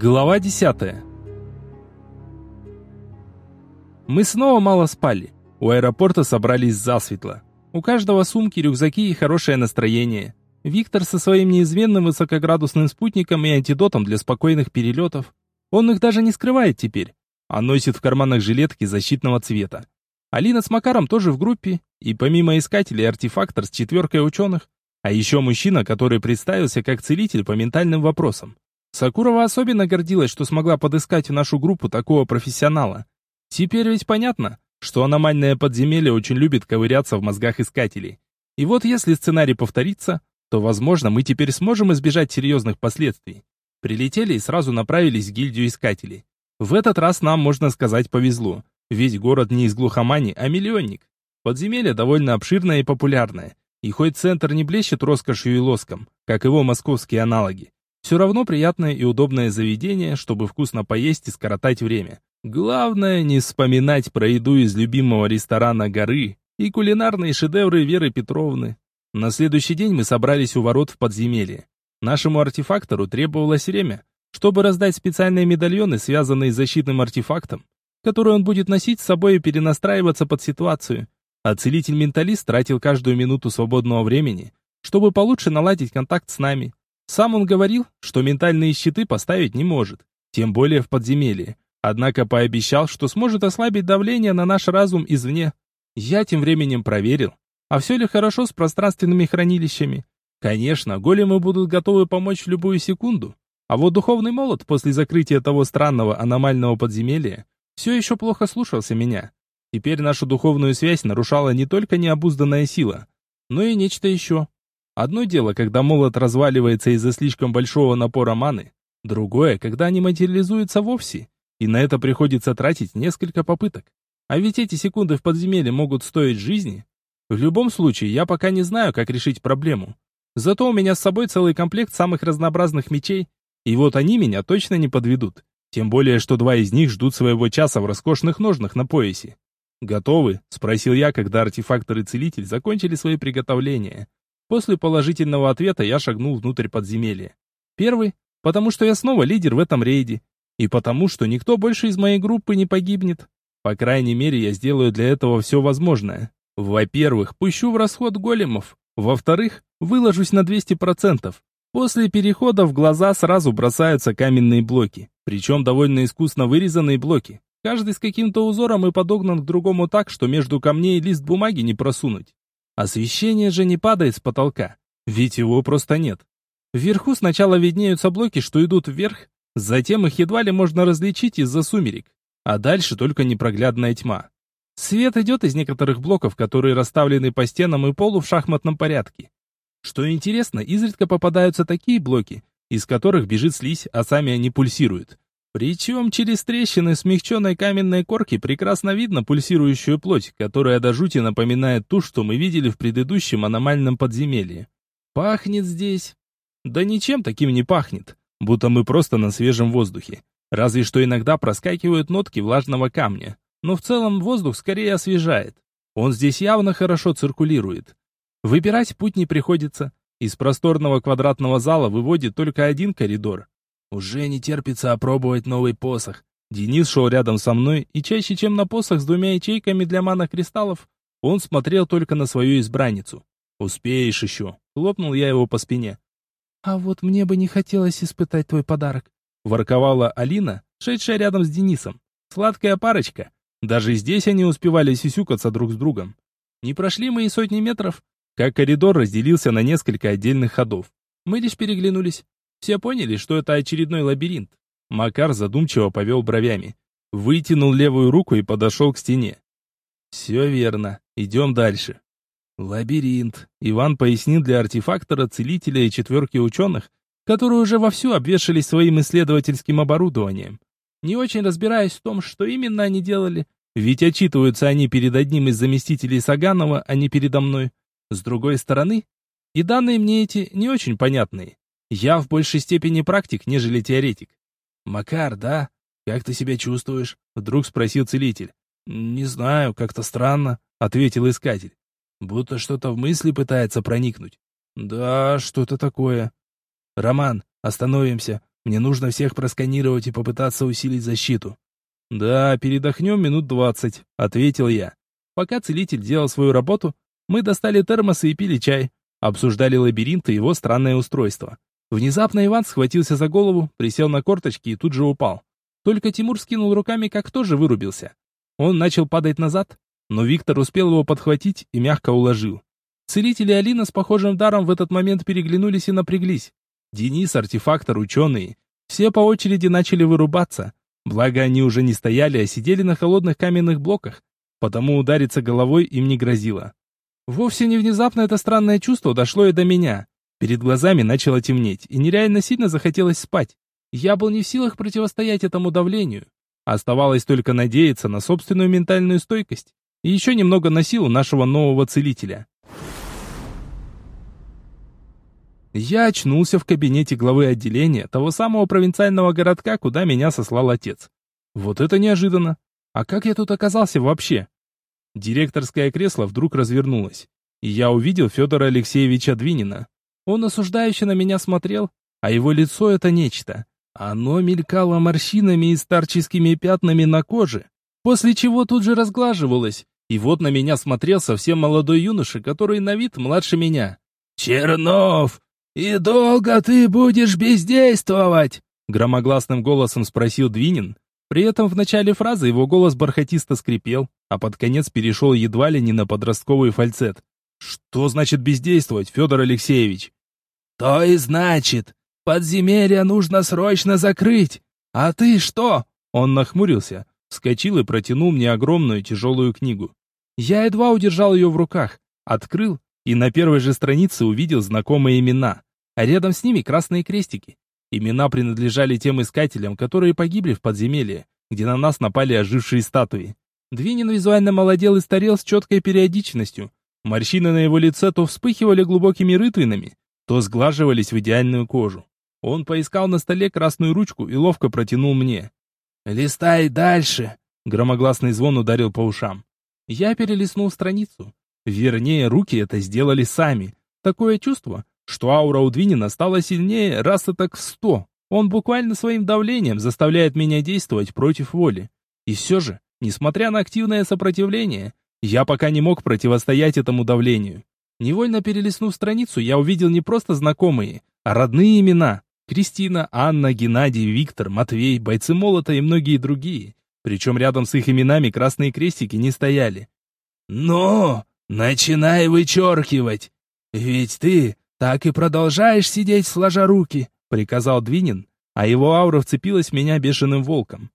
Глава 10. Мы снова мало спали. У аэропорта собрались засветло. У каждого сумки, рюкзаки и хорошее настроение. Виктор со своим неизменным высокоградусным спутником и антидотом для спокойных перелетов. Он их даже не скрывает теперь, а носит в карманах жилетки защитного цвета. Алина с Макаром тоже в группе, и помимо искателей артефактор с четверкой ученых, а еще мужчина, который представился как целитель по ментальным вопросам. Сакурова особенно гордилась, что смогла подыскать в нашу группу такого профессионала. Теперь ведь понятно, что аномальное подземелье очень любит ковыряться в мозгах искателей. И вот если сценарий повторится, то, возможно, мы теперь сможем избежать серьезных последствий. Прилетели и сразу направились в гильдию искателей. В этот раз нам, можно сказать, повезло. Ведь город не из глухомани, а миллионник. Подземелье довольно обширное и популярное. И хоть центр не блещет роскошью и лоском, как его московские аналоги, все равно приятное и удобное заведение, чтобы вкусно поесть и скоротать время. Главное не вспоминать про еду из любимого ресторана горы и кулинарные шедевры Веры Петровны. На следующий день мы собрались у ворот в подземелье. Нашему артефактору требовалось время, чтобы раздать специальные медальоны, связанные с защитным артефактом, который он будет носить с собой и перенастраиваться под ситуацию. А целитель-менталист тратил каждую минуту свободного времени, чтобы получше наладить контакт с нами. Сам он говорил, что ментальные щиты поставить не может, тем более в подземелье. Однако пообещал, что сможет ослабить давление на наш разум извне. Я тем временем проверил, а все ли хорошо с пространственными хранилищами. Конечно, големы будут готовы помочь в любую секунду, а вот духовный молот после закрытия того странного аномального подземелья все еще плохо слушался меня. Теперь нашу духовную связь нарушала не только необузданная сила, но и нечто еще. Одно дело, когда молот разваливается из-за слишком большого напора маны, другое, когда они материализуются вовсе, и на это приходится тратить несколько попыток. А ведь эти секунды в подземелье могут стоить жизни. В любом случае, я пока не знаю, как решить проблему. Зато у меня с собой целый комплект самых разнообразных мечей, и вот они меня точно не подведут. Тем более, что два из них ждут своего часа в роскошных ножнах на поясе. «Готовы?» — спросил я, когда артефактор и целитель закончили свои приготовления. После положительного ответа я шагнул внутрь подземелья. Первый, потому что я снова лидер в этом рейде. И потому, что никто больше из моей группы не погибнет. По крайней мере, я сделаю для этого все возможное. Во-первых, пущу в расход големов. Во-вторых, выложусь на 200%. После перехода в глаза сразу бросаются каменные блоки. Причем довольно искусно вырезанные блоки. Каждый с каким-то узором и подогнан к другому так, что между камней лист бумаги не просунуть. Освещение же не падает с потолка, ведь его просто нет. Вверху сначала виднеются блоки, что идут вверх, затем их едва ли можно различить из-за сумерек, а дальше только непроглядная тьма. Свет идет из некоторых блоков, которые расставлены по стенам и полу в шахматном порядке. Что интересно, изредка попадаются такие блоки, из которых бежит слизь, а сами они пульсируют. Причем через трещины смягченной каменной корки прекрасно видно пульсирующую плоть, которая до жути напоминает ту, что мы видели в предыдущем аномальном подземелье. Пахнет здесь. Да ничем таким не пахнет, будто мы просто на свежем воздухе. Разве что иногда проскакивают нотки влажного камня. Но в целом воздух скорее освежает. Он здесь явно хорошо циркулирует. Выбирать путь не приходится. Из просторного квадратного зала выводит только один коридор, уже не терпится опробовать новый посох. Денис шел рядом со мной, и чаще, чем на посох с двумя ячейками для мана-кристаллов, он смотрел только на свою избранницу. «Успеешь еще!» — хлопнул я его по спине. «А вот мне бы не хотелось испытать твой подарок», — ворковала Алина, шедшая рядом с Денисом. Сладкая парочка. Даже здесь они успевали сисюкаться друг с другом. Не прошли мы и сотни метров, как коридор разделился на несколько отдельных ходов. Мы лишь переглянулись. Все поняли, что это очередной лабиринт. Макар задумчиво повел бровями. Вытянул левую руку и подошел к стене. «Все верно. Идем дальше». «Лабиринт», — Иван пояснил для артефактора, целителя и четверки ученых, которые уже вовсю обвешались своим исследовательским оборудованием. Не очень разбираясь в том, что именно они делали, ведь отчитываются они перед одним из заместителей Саганова, а не передо мной. С другой стороны, и данные мне эти не очень понятные. Я в большей степени практик, нежели теоретик. Макар, да? Как ты себя чувствуешь? Вдруг спросил целитель. Не знаю, как-то странно, ответил искатель. Будто что-то в мысли пытается проникнуть. Да, что-то такое. Роман, остановимся. Мне нужно всех просканировать и попытаться усилить защиту». «Да, передохнем минут двадцать», — ответил я. Пока целитель делал свою работу, мы достали термосы и пили чай, обсуждали лабиринт и его странное устройство. Внезапно Иван схватился за голову, присел на корточки и тут же упал. Только Тимур скинул руками, как тоже вырубился. Он начал падать назад, но Виктор успел его подхватить и мягко уложил. Целители Алина с похожим даром в этот момент переглянулись и напряглись. Денис, артефактор, ученые. Все по очереди начали вырубаться. Благо они уже не стояли, а сидели на холодных каменных блоках, потому удариться головой им не грозило. Вовсе не внезапно это странное чувство дошло и до меня. Перед глазами начало темнеть, и нереально сильно захотелось спать. Я был не в силах противостоять этому давлению. Оставалось только надеяться на собственную ментальную стойкость и еще немного на силу нашего нового целителя. Я очнулся в кабинете главы отделения того самого провинциального городка, куда меня сослал отец. Вот это неожиданно. А как я тут оказался вообще? Директорское кресло вдруг развернулось, и я увидел Федора Алексеевича Двинина. Он осуждающе на меня смотрел, а его лицо — это нечто. Оно мелькало морщинами и старческими пятнами на коже, после чего тут же разглаживалось, и вот на меня смотрел совсем молодой юноша, который на вид младше меня. «Чернов, и долго ты будешь бездействовать?» Громогласным голосом спросил Двинин. При этом в начале фразы его голос бархатисто скрипел, а под конец перешел едва ли не на подростковый фальцет. «Что значит бездействовать, Федор Алексеевич?» «То и значит, подземелье нужно срочно закрыть. А ты что?» Он нахмурился, вскочил и протянул мне огромную тяжелую книгу. Я едва удержал ее в руках, открыл и на первой же странице увидел знакомые имена, а рядом с ними красные крестики. Имена принадлежали тем искателям, которые погибли в подземелье, где на нас напали ожившие статуи. Двинин визуально молодел и старел с четкой периодичностью. Морщины на его лице то вспыхивали глубокими рытвинами, то сглаживались в идеальную кожу. Он поискал на столе красную ручку и ловко протянул мне. «Листай дальше!» Громогласный звон ударил по ушам. Я перелистнул страницу. Вернее, руки это сделали сами. Такое чувство, что аура у Двинина стала сильнее раз и так в сто. Он буквально своим давлением заставляет меня действовать против воли. И все же, несмотря на активное сопротивление, я пока не мог противостоять этому давлению. Невольно перелистнув страницу, я увидел не просто знакомые, а родные имена. Кристина, Анна, Геннадий, Виктор, Матвей, бойцы молота и многие другие. Причем рядом с их именами красные крестики не стояли. «Ну, начинай вычеркивать! Ведь ты так и продолжаешь сидеть сложа руки!» — приказал Двинин, а его аура вцепилась в меня бешеным волком.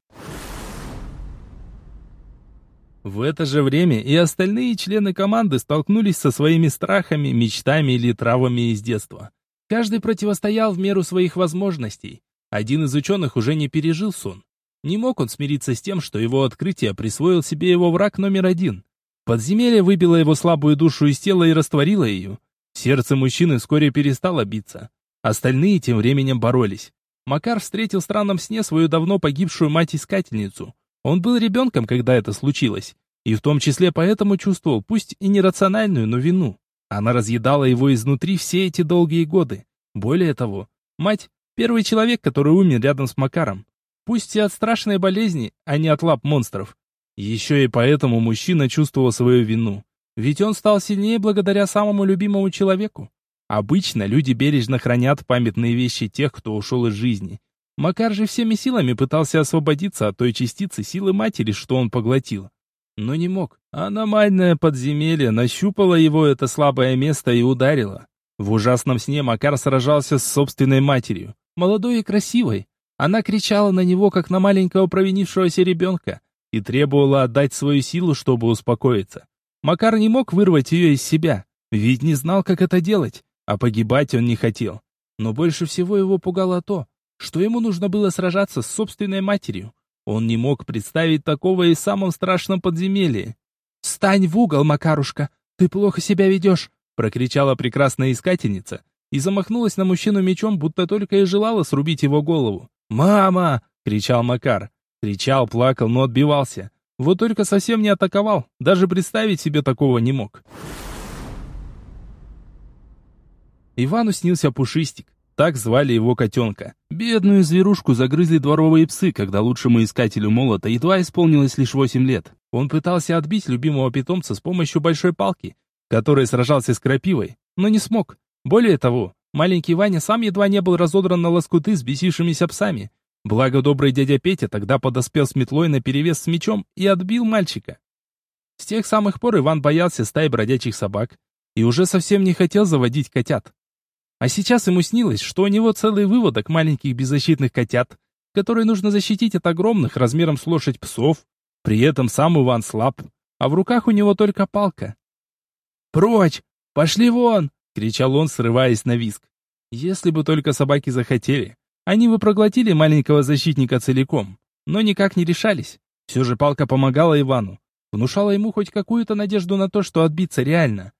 В это же время и остальные члены команды столкнулись со своими страхами, мечтами или травами из детства. Каждый противостоял в меру своих возможностей. Один из ученых уже не пережил сон. Не мог он смириться с тем, что его открытие присвоил себе его враг номер один. Подземелье выбило его слабую душу из тела и растворило ее. Сердце мужчины вскоре перестало биться. Остальные тем временем боролись. Макар встретил в странном сне свою давно погибшую мать-искательницу. Он был ребенком, когда это случилось, и в том числе поэтому чувствовал, пусть и нерациональную, но вину. Она разъедала его изнутри все эти долгие годы. Более того, мать — первый человек, который умер рядом с Макаром. Пусть и от страшной болезни, а не от лап монстров. Еще и поэтому мужчина чувствовал свою вину. Ведь он стал сильнее благодаря самому любимому человеку. Обычно люди бережно хранят памятные вещи тех, кто ушел из жизни. Макар же всеми силами пытался освободиться от той частицы силы матери, что он поглотил. Но не мог. Аномальное подземелье нащупало его это слабое место и ударило. В ужасном сне Макар сражался с собственной матерью, молодой и красивой. Она кричала на него, как на маленького провинившегося ребенка, и требовала отдать свою силу, чтобы успокоиться. Макар не мог вырвать ее из себя, ведь не знал, как это делать, а погибать он не хотел. Но больше всего его пугало то, что ему нужно было сражаться с собственной матерью. Он не мог представить такого и в самом страшном подземелье. «Стань в угол, Макарушка! Ты плохо себя ведешь!» прокричала прекрасная искательница и замахнулась на мужчину мечом, будто только и желала срубить его голову. «Мама!» — кричал Макар. Кричал, плакал, но отбивался. Вот только совсем не атаковал, даже представить себе такого не мог. Ивану снился Пушистик. Так звали его котенка. Бедную зверушку загрызли дворовые псы, когда лучшему искателю молота едва исполнилось лишь восемь лет. Он пытался отбить любимого питомца с помощью большой палки, который сражался с крапивой, но не смог. Более того, маленький Ваня сам едва не был разодран на лоскуты с бесившимися псами. Благо добрый дядя Петя тогда подоспел с метлой наперевес с мечом и отбил мальчика. С тех самых пор Иван боялся стаи бродячих собак и уже совсем не хотел заводить котят. А сейчас ему снилось, что у него целый выводок маленьких беззащитных котят, которые нужно защитить от огромных размером с лошадь псов, при этом сам Иван слаб, а в руках у него только палка. «Прочь! Пошли вон!» — кричал он, срываясь на виск. Если бы только собаки захотели, они бы проглотили маленького защитника целиком, но никак не решались. Все же палка помогала Ивану, внушала ему хоть какую-то надежду на то, что отбиться реально.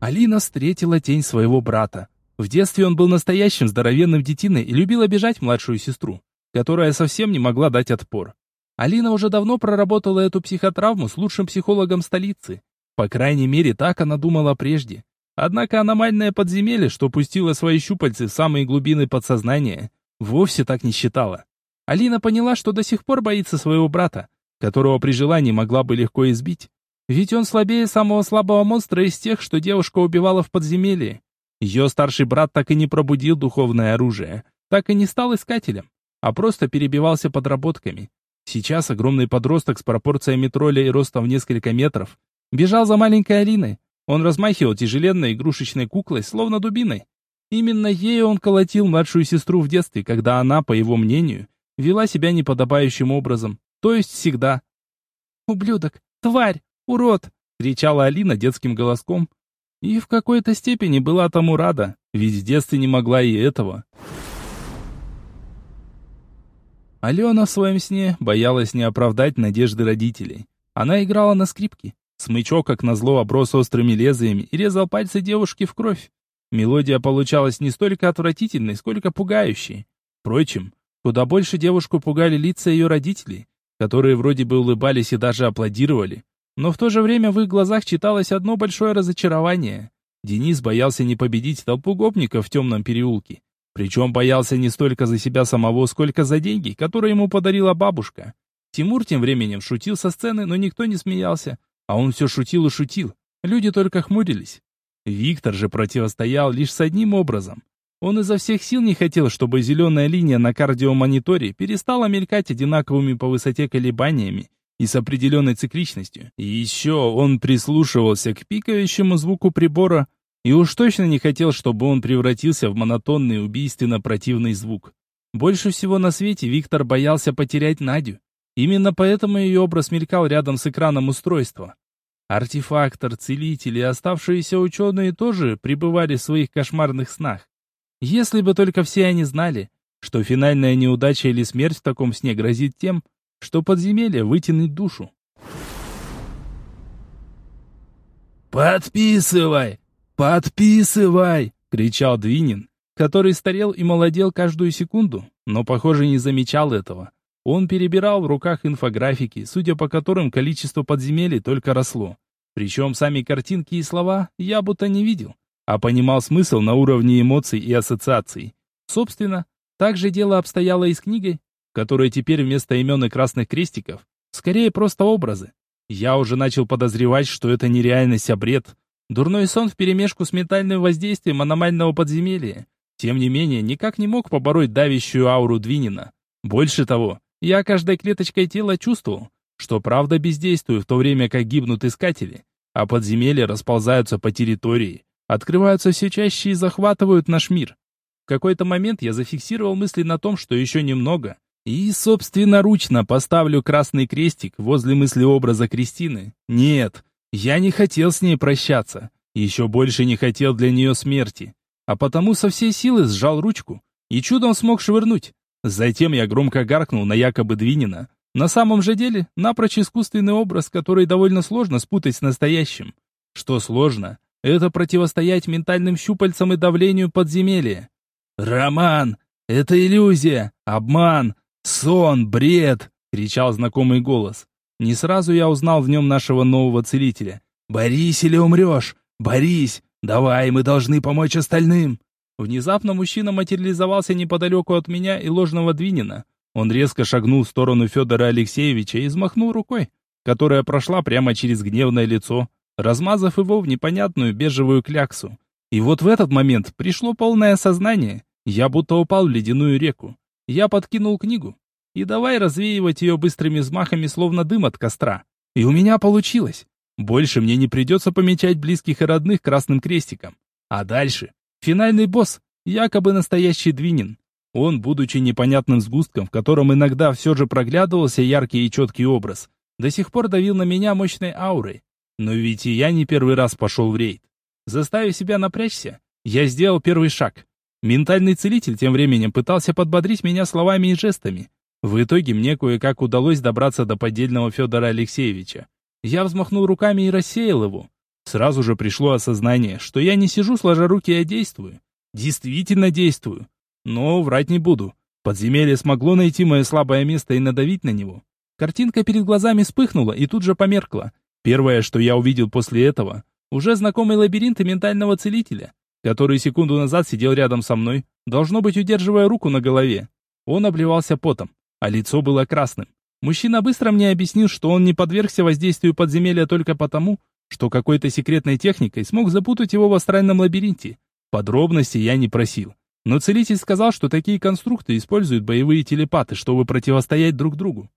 Алина встретила тень своего брата. В детстве он был настоящим здоровенным детиной и любил обижать младшую сестру которая совсем не могла дать отпор. Алина уже давно проработала эту психотравму с лучшим психологом столицы. По крайней мере, так она думала прежде. Однако аномальное подземелье, что пустило свои щупальцы в самые глубины подсознания, вовсе так не считала. Алина поняла, что до сих пор боится своего брата, которого при желании могла бы легко избить. Ведь он слабее самого слабого монстра из тех, что девушка убивала в подземелье. Ее старший брат так и не пробудил духовное оружие, так и не стал искателем а просто перебивался подработками. Сейчас огромный подросток с пропорциями тролля и ростом в несколько метров бежал за маленькой Алиной. Он размахивал тяжеленной игрушечной куклой, словно дубиной. Именно ею он колотил младшую сестру в детстве, когда она, по его мнению, вела себя неподобающим образом, то есть всегда. «Ублюдок! Тварь! Урод!» — кричала Алина детским голоском. И в какой-то степени была тому рада, ведь в детстве не могла и этого. Алена в своем сне боялась не оправдать надежды родителей. Она играла на скрипке. Смычок, как назло, оброс острыми лезвиями и резал пальцы девушки в кровь. Мелодия получалась не столько отвратительной, сколько пугающей. Впрочем, куда больше девушку пугали лица ее родителей, которые вроде бы улыбались и даже аплодировали. Но в то же время в их глазах читалось одно большое разочарование. Денис боялся не победить толпу гопников в темном переулке. Причем боялся не столько за себя самого, сколько за деньги, которые ему подарила бабушка. Тимур тем временем шутил со сцены, но никто не смеялся. А он все шутил и шутил. Люди только хмурились. Виктор же противостоял лишь с одним образом. Он изо всех сил не хотел, чтобы зеленая линия на кардиомониторе перестала мелькать одинаковыми по высоте колебаниями и с определенной цикличностью. И еще он прислушивался к пикающему звуку прибора, и уж точно не хотел, чтобы он превратился в монотонный убийственно противный звук. Больше всего на свете Виктор боялся потерять Надю. Именно поэтому ее образ мелькал рядом с экраном устройства. Артефактор, целитель и оставшиеся ученые тоже пребывали в своих кошмарных снах. Если бы только все они знали, что финальная неудача или смерть в таком сне грозит тем, что подземелье вытянет душу. «Подписывай! «Подписывай!» — кричал Двинин, который старел и молодел каждую секунду, но, похоже, не замечал этого. Он перебирал в руках инфографики, судя по которым количество подземелий только росло. Причем сами картинки и слова я будто не видел, а понимал смысл на уровне эмоций и ассоциаций. Собственно, так же дело обстояло и с книгой, в которой теперь вместо имен и красных крестиков скорее просто образы. Я уже начал подозревать, что это не реальность, а бред, Дурной сон вперемешку с ментальным воздействием аномального подземелья. Тем не менее, никак не мог побороть давящую ауру Двинина. Больше того, я каждой клеточкой тела чувствовал, что правда бездействует в то время как гибнут искатели, а подземелья расползаются по территории, открываются все чаще и захватывают наш мир. В какой-то момент я зафиксировал мысли на том, что еще немного, и собственноручно поставлю красный крестик возле мыслеобраза Кристины. Нет, я не хотел с ней прощаться, еще больше не хотел для нее смерти, а потому со всей силы сжал ручку и чудом смог швырнуть. Затем я громко гаркнул на якобы Двинина. На самом же деле, напрочь искусственный образ, который довольно сложно спутать с настоящим. Что сложно, это противостоять ментальным щупальцам и давлению подземелья. «Роман! Это иллюзия! Обман! Сон! Бред!» — кричал знакомый голос. Не сразу я узнал в нем нашего нового целителя. «Борись или умрешь! Борись! Давай, мы должны помочь остальным!» Внезапно мужчина материализовался неподалеку от меня и ложного Двинина. Он резко шагнул в сторону Федора Алексеевича и взмахнул рукой, которая прошла прямо через гневное лицо, размазав его в непонятную бежевую кляксу. И вот в этот момент пришло полное сознание. Я будто упал в ледяную реку. Я подкинул книгу. И давай развеивать ее быстрыми взмахами, словно дым от костра. И у меня получилось. Больше мне не придется помечать близких и родных красным крестиком. А дальше? Финальный босс, якобы настоящий Двинин. Он, будучи непонятным сгустком, в котором иногда все же проглядывался яркий и четкий образ, до сих пор давил на меня мощной аурой. Но ведь и я не первый раз пошел в рейд. Заставив себя напрячься, я сделал первый шаг. Ментальный целитель тем временем пытался подбодрить меня словами и жестами. В итоге мне кое-как удалось добраться до поддельного Федора Алексеевича. Я взмахнул руками и рассеял его. Сразу же пришло осознание, что я не сижу сложа руки, а действую. Действительно действую. Но врать не буду. Подземелье смогло найти мое слабое место и надавить на него. Картинка перед глазами вспыхнула и тут же померкла. Первое, что я увидел после этого, уже знакомый лабиринт ментального целителя, который секунду назад сидел рядом со мной, должно быть, удерживая руку на голове. Он обливался потом, а лицо было красным. Мужчина быстро мне объяснил, что он не подвергся воздействию подземелья только потому, что какой-то секретной техникой смог запутать его в астральном лабиринте. Подробностей я не просил. Но целитель сказал, что такие конструкты используют боевые телепаты, чтобы противостоять друг другу.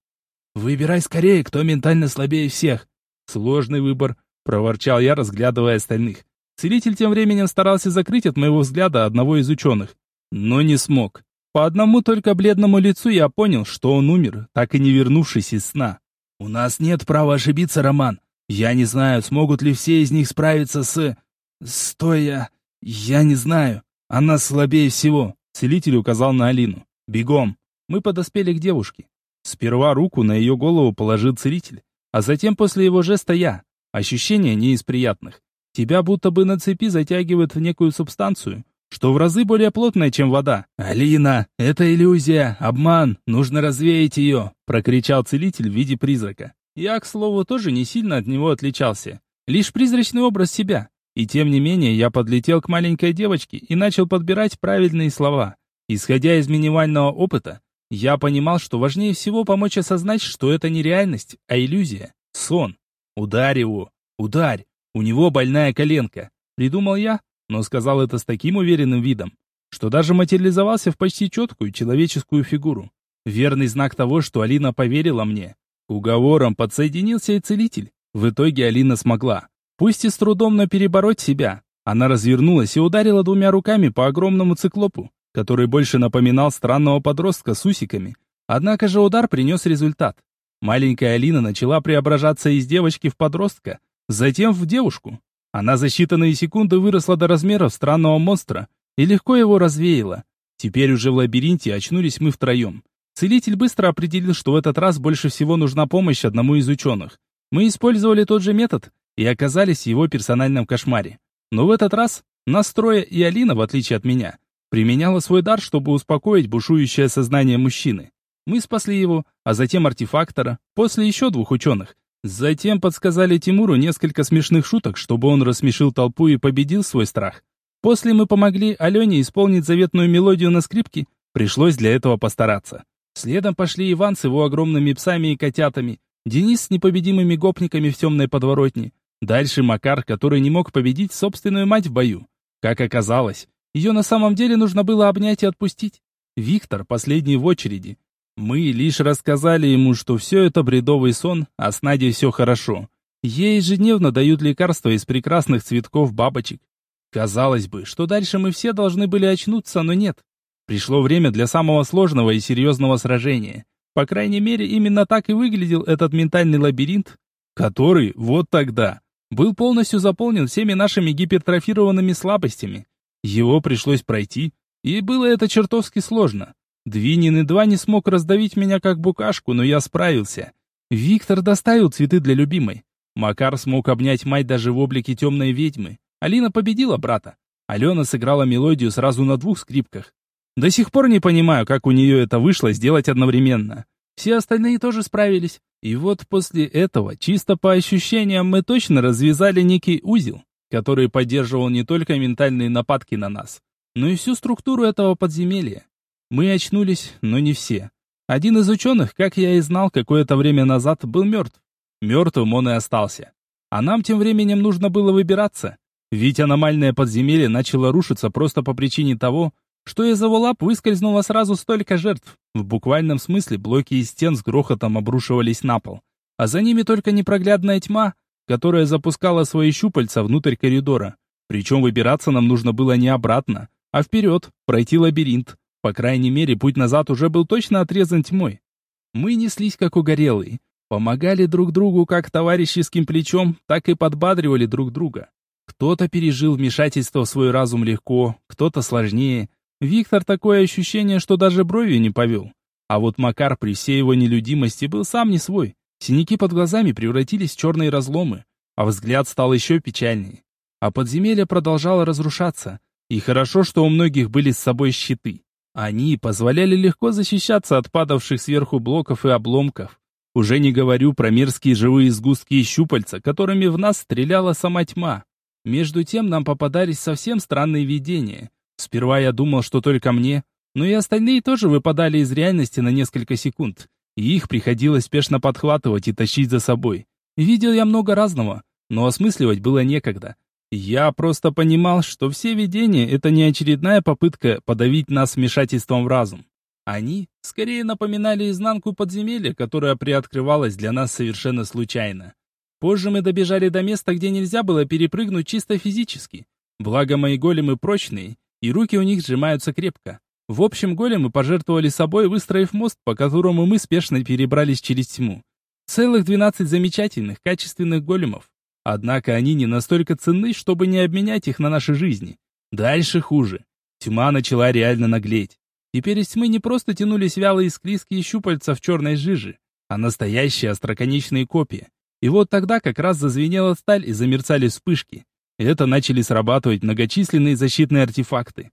«Выбирай скорее, кто ментально слабее всех». «Сложный выбор», — проворчал я, разглядывая остальных. Целитель тем временем старался закрыть от моего взгляда одного из ученых. Но не смог. По одному только бледному лицу я понял, что он умер, так и не вернувшись из сна. «У нас нет права ошибиться, Роман. Я не знаю, смогут ли все из них справиться с... Стоя... Я не знаю. Она слабее всего. Целитель указал на Алину. Бегом. Мы подоспели к девушке. Сперва руку на ее голову положил целитель, а затем после его жеста я. Ощущение не из приятных. Тебя будто бы на цепи затягивают в некую субстанцию, что в разы более плотная, чем вода. «Алина, это иллюзия, обман, нужно развеять ее!» прокричал целитель в виде призрака. Я, к слову, тоже не сильно от него отличался. Лишь призрачный образ себя. И тем не менее, я подлетел к маленькой девочке и начал подбирать правильные слова. Исходя из минимального опыта, я понимал, что важнее всего помочь осознать, что это не реальность, а иллюзия, сон. Ударь его, ударь, у него больная коленка. Придумал я, но сказал это с таким уверенным видом, что даже материализовался в почти четкую человеческую фигуру. Верный знак того, что Алина поверила мне. К уговорам подсоединился и целитель. В итоге Алина смогла. Пусть и с трудом, но перебороть себя. Она развернулась и ударила двумя руками по огромному циклопу, который больше напоминал странного подростка с усиками. Однако же удар принес результат. Маленькая Алина начала преображаться из девочки в подростка, затем в девушку. Она за считанные секунды выросла до размеров странного монстра и легко его развеяла. Теперь уже в лабиринте очнулись мы втроем. Целитель быстро определил, что в этот раз больше всего нужна помощь одному из ученых. Мы использовали тот же метод и оказались в его персональном кошмаре. Но в этот раз Настроя и Алина, в отличие от меня, применяла свой дар, чтобы успокоить бушующее сознание мужчины. Мы спасли его, а затем артефактора, после еще двух ученых. Затем подсказали Тимуру несколько смешных шуток, чтобы он рассмешил толпу и победил свой страх. После мы помогли Алене исполнить заветную мелодию на скрипке, пришлось для этого постараться. Следом пошли Иван с его огромными псами и котятами, Денис с непобедимыми гопниками в темной подворотне, дальше Макар, который не мог победить собственную мать в бою. Как оказалось, ее на самом деле нужно было обнять и отпустить. Виктор последний в очереди. Мы лишь рассказали ему, что все это бредовый сон, а с Надей все хорошо. Ей ежедневно дают лекарства из прекрасных цветков бабочек. Казалось бы, что дальше мы все должны были очнуться, но нет. Пришло время для самого сложного и серьезного сражения. По крайней мере, именно так и выглядел этот ментальный лабиринт, который, вот тогда, был полностью заполнен всеми нашими гипертрофированными слабостями. Его пришлось пройти, и было это чертовски сложно. Двинин едва не смог раздавить меня как букашку, но я справился. Виктор доставил цветы для любимой. Макар смог обнять мать даже в облике темной ведьмы. Алина победила брата. Алена сыграла мелодию сразу на двух скрипках. До сих пор не понимаю, как у нее это вышло сделать одновременно. Все остальные тоже справились. И вот после этого, чисто по ощущениям, мы точно развязали некий узел, который поддерживал не только ментальные нападки на нас, но и всю структуру этого подземелья. Мы очнулись, но не все. Один из ученых, как я и знал какое-то время назад, был мертв. Мертвым он и остался. А нам тем временем нужно было выбираться. Ведь аномальное подземелье начало рушиться просто по причине того, что из его лап выскользнуло сразу столько жертв. В буквальном смысле блоки из стен с грохотом обрушивались на пол. А за ними только непроглядная тьма, которая запускала свои щупальца внутрь коридора. Причем выбираться нам нужно было не обратно, а вперед, пройти лабиринт. По крайней мере, путь назад уже был точно отрезан тьмой. Мы неслись как угорелые, Помогали друг другу как товарищеским плечом, так и подбадривали друг друга. Кто-то пережил вмешательство в свой разум легко, кто-то сложнее. Виктор такое ощущение, что даже бровью не повел. А вот Макар при всей его нелюдимости был сам не свой. Синяки под глазами превратились в черные разломы, а взгляд стал еще печальнее. А подземелье продолжало разрушаться. И хорошо, что у многих были с собой щиты. Они позволяли легко защищаться от падавших сверху блоков и обломков. Уже не говорю про мерзкие живые сгустки и щупальца, которыми в нас стреляла сама тьма. Между тем нам попадались совсем странные видения. Сперва я думал, что только мне, но и остальные тоже выпадали из реальности на несколько секунд, и их приходилось спешно подхватывать и тащить за собой. Видел я много разного, но осмысливать было некогда. Я просто понимал, что все видения — это не очередная попытка подавить нас вмешательством в разум. Они скорее напоминали изнанку подземелья, которая приоткрывалась для нас совершенно случайно. Позже мы добежали до места, где нельзя было перепрыгнуть чисто физически. Благо мои големы прочные, и руки у них сжимаются крепко. В общем, големы пожертвовали собой, выстроив мост, по которому мы спешно перебрались через тьму. Целых 12 замечательных, качественных големов. Однако они не настолько ценны, чтобы не обменять их на наши жизни. Дальше хуже. Тьма начала реально наглеть. Теперь из тьмы не просто тянулись вялые склизкие щупальца в черной жиже, а настоящие остроконечные копья. И вот тогда как раз зазвенела сталь и замерцали вспышки. Это начали срабатывать многочисленные защитные артефакты.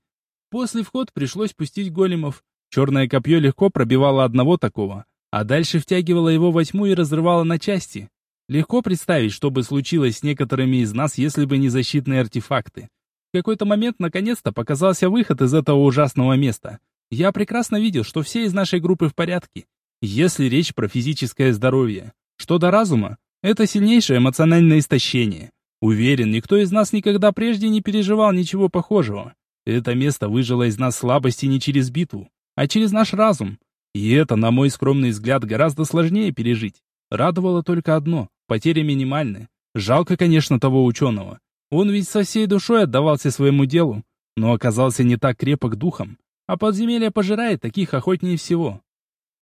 После вход пришлось пустить големов. Черное копье легко пробивало одного такого, а дальше втягивало его во тьму и разрывало на части. Легко представить, что бы случилось с некоторыми из нас, если бы не защитные артефакты. В какой-то момент наконец-то показался выход из этого ужасного места. Я прекрасно видел, что все из нашей группы в порядке. Если речь про физическое здоровье. Что до разума, это сильнейшее эмоциональное истощение. Уверен, никто из нас никогда прежде не переживал ничего похожего. Это место выжило из нас слабости не через битву, а через наш разум. И это, на мой скромный взгляд, гораздо сложнее пережить. Радовало только одно — потери минимальны. Жалко, конечно, того ученого. Он ведь со всей душой отдавался своему делу, но оказался не так крепок духом, а подземелье пожирает таких охотнее всего.